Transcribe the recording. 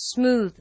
smooth